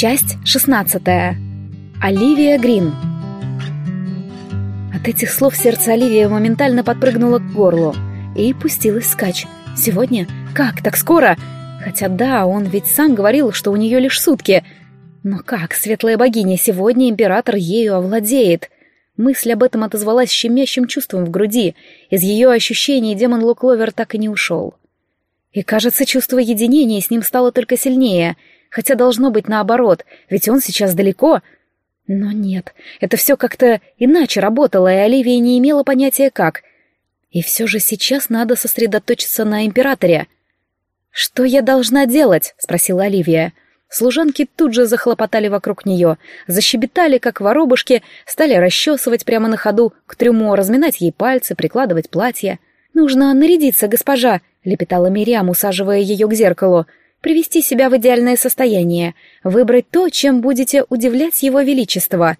Часть шестнадцатая. Оливия Грин. От этих слов сердце Оливии моментально подпрыгнуло к горлу и пустилось скач. Сегодня? Как, так скоро? Хотя да, он ведь сам говорил, что у нее лишь сутки. Но как, светлая богиня, сегодня император ею овладеет? Мысль об этом отозвалась щемящим чувством в груди. Из ее ощущений демон Лукловер так и не ушел. И, кажется, чувство единения с ним стало только сильнее, хотя должно быть наоборот, ведь он сейчас далеко. Но нет, это все как-то иначе работало, и Оливия не имела понятия как. И все же сейчас надо сосредоточиться на императоре. «Что я должна делать?» — спросила Оливия. Служанки тут же захлопотали вокруг нее, защебетали, как воробушки, стали расчесывать прямо на ходу к трюму, разминать ей пальцы, прикладывать платье. «Нужно нарядиться, госпожа», — лепетала Мириам, усаживая ее к зеркалу. «Привести себя в идеальное состояние, выбрать то, чем будете удивлять его величество».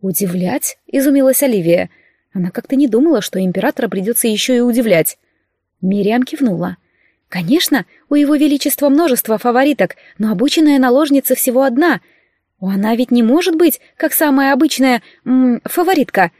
«Удивлять?» — изумилась Оливия. Она как-то не думала, что императора придется еще и удивлять. Мириам кивнула. «Конечно, у его величества множество фавориток, но обученная наложница всего одна. Она ведь не может быть, как самая обычная м -м, фаворитка».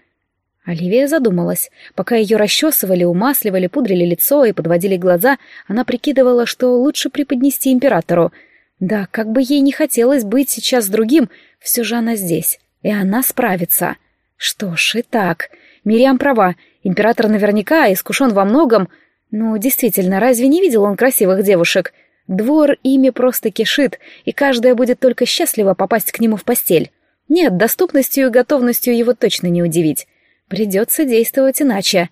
Оливия задумалась. Пока ее расчесывали, умасливали, пудрили лицо и подводили глаза, она прикидывала, что лучше преподнести императору. Да, как бы ей не хотелось быть сейчас с другим, все же она здесь, и она справится. Что ж, и так. Мириам права, император наверняка искушен во многом. Ну, действительно, разве не видел он красивых девушек? Двор ими просто кишит, и каждая будет только счастлива попасть к нему в постель. Нет, доступностью и готовностью его точно не удивить. Придется действовать иначе.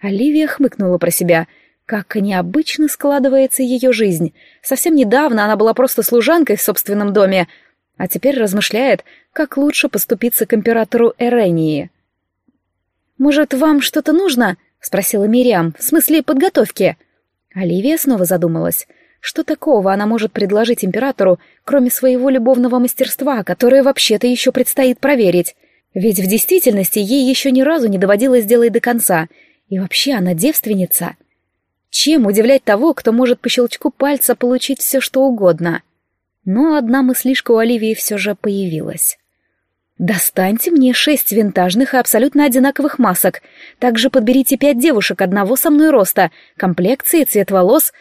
Оливия хмыкнула про себя. Как необычно складывается ее жизнь. Совсем недавно она была просто служанкой в собственном доме, а теперь размышляет, как лучше поступиться к императору Эрении. «Может, вам что-то нужно?» — спросила Мириам. «В смысле подготовки?» Оливия снова задумалась. Что такого она может предложить императору, кроме своего любовного мастерства, которое вообще-то еще предстоит проверить? Ведь в действительности ей еще ни разу не доводилось делать до конца. И вообще она девственница. Чем удивлять того, кто может по щелчку пальца получить все, что угодно? Но одна мыслишка у Оливии все же появилась. «Достаньте мне шесть винтажных и абсолютно одинаковых масок. Также подберите пять девушек одного со мной роста, комплекции, цвет волос.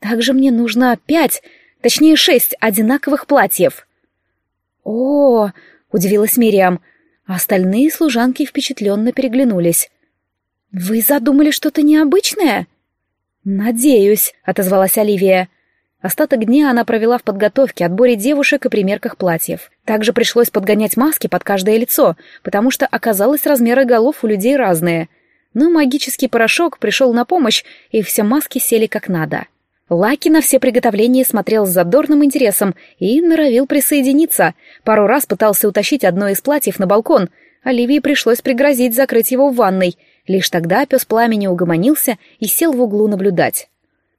Также мне нужно пять, точнее шесть одинаковых платьев». «О!» — удивилась Мириам — Остальные служанки впечатленно переглянулись. «Вы задумали что-то необычное?» «Надеюсь», — отозвалась Оливия. Остаток дня она провела в подготовке, отборе девушек и примерках платьев. Также пришлось подгонять маски под каждое лицо, потому что оказалось размеры голов у людей разные. Но магический порошок пришел на помощь, и все маски сели как надо. Лаки на все приготовления смотрел с задорным интересом и норовил присоединиться. Пару раз пытался утащить одно из платьев на балкон. Оливии пришлось пригрозить закрыть его в ванной. Лишь тогда пес пламени угомонился и сел в углу наблюдать.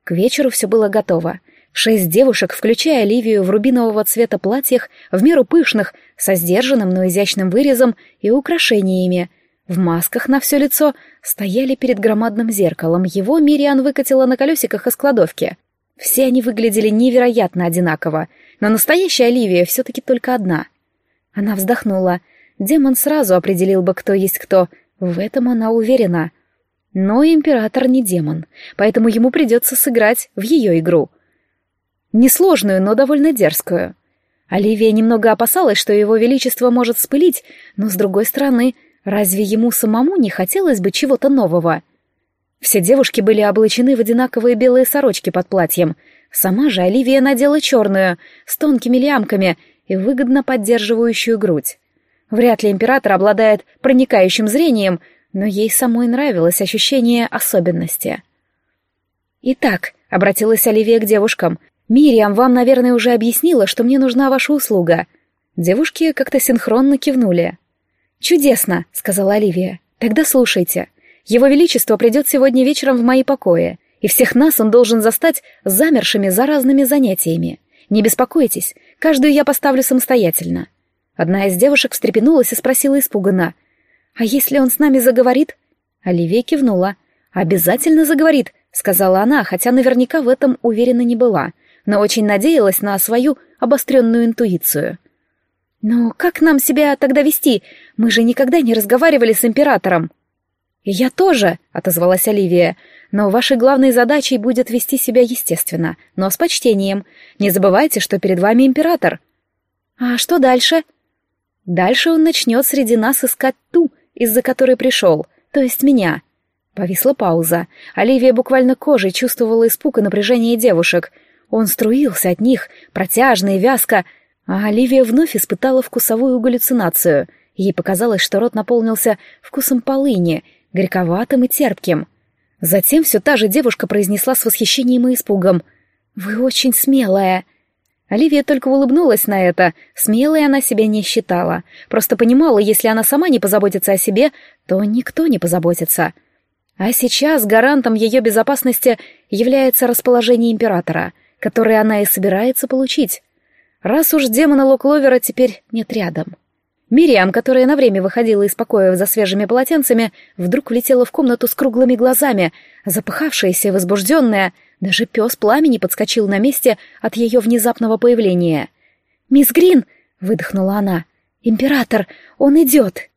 К вечеру все было готово. Шесть девушек, включая Оливию в рубинового цвета платьях, в меру пышных, со сдержанным, но изящным вырезом и украшениями. В масках на все лицо стояли перед громадным зеркалом. Его Мириан выкатила на колесиках из кладовки. Все они выглядели невероятно одинаково, но настоящая Оливия все-таки только одна. Она вздохнула. Демон сразу определил бы, кто есть кто. В этом она уверена. Но император не демон, поэтому ему придется сыграть в ее игру. Несложную, но довольно дерзкую. Оливия немного опасалась, что его величество может спылить, но, с другой стороны, разве ему самому не хотелось бы чего-то нового? — все девушки были облачены в одинаковые белые сорочки под платьем. Сама же Оливия надела черную, с тонкими лямками и выгодно поддерживающую грудь. Вряд ли император обладает проникающим зрением, но ей самой нравилось ощущение особенности. «Итак», — обратилась Оливия к девушкам, — «Мириам вам, наверное, уже объяснила, что мне нужна ваша услуга». Девушки как-то синхронно кивнули. «Чудесно», — сказала Оливия. «Тогда слушайте. Его Величество придет сегодня вечером в мои покои, и всех нас он должен застать замершими за разными занятиями. Не беспокойтесь, каждую я поставлю самостоятельно». Одна из девушек встрепенулась и спросила испуганно. «А если он с нами заговорит?» Оливия кивнула. «Обязательно заговорит», — сказала она, хотя наверняка в этом уверена не была. но очень надеялась на свою обостренную интуицию. «Но как нам себя тогда вести? Мы же никогда не разговаривали с императором». «Я тоже», — отозвалась Оливия, «но вашей главной задачей будет вести себя естественно, но с почтением. Не забывайте, что перед вами император». «А что дальше?» «Дальше он начнет среди нас искать ту, из-за которой пришел, то есть меня». Повисла пауза. Оливия буквально кожей чувствовала испуг и напряжение девушек. Он струился от них, протяжно и вязко, а Оливия вновь испытала вкусовую галлюцинацию. Ей показалось, что рот наполнился вкусом полыни — горьковатым и терпким. Затем все та же девушка произнесла с восхищением и испугом. «Вы очень смелая». Оливия только улыбнулась на это. Смелой она себя не считала. Просто понимала, если она сама не позаботится о себе, то никто не позаботится. А сейчас гарантом ее безопасности является расположение императора, которое она и собирается получить. Раз уж демона Локловера теперь нет рядом. Мириам, которая на время выходила из покоя за свежими полотенцами, вдруг влетела в комнату с круглыми глазами, запыхавшаяся и возбужденная. Даже пес пламени подскочил на месте от ее внезапного появления. «Мисс Грин!» — выдохнула она. «Император! Он идет!»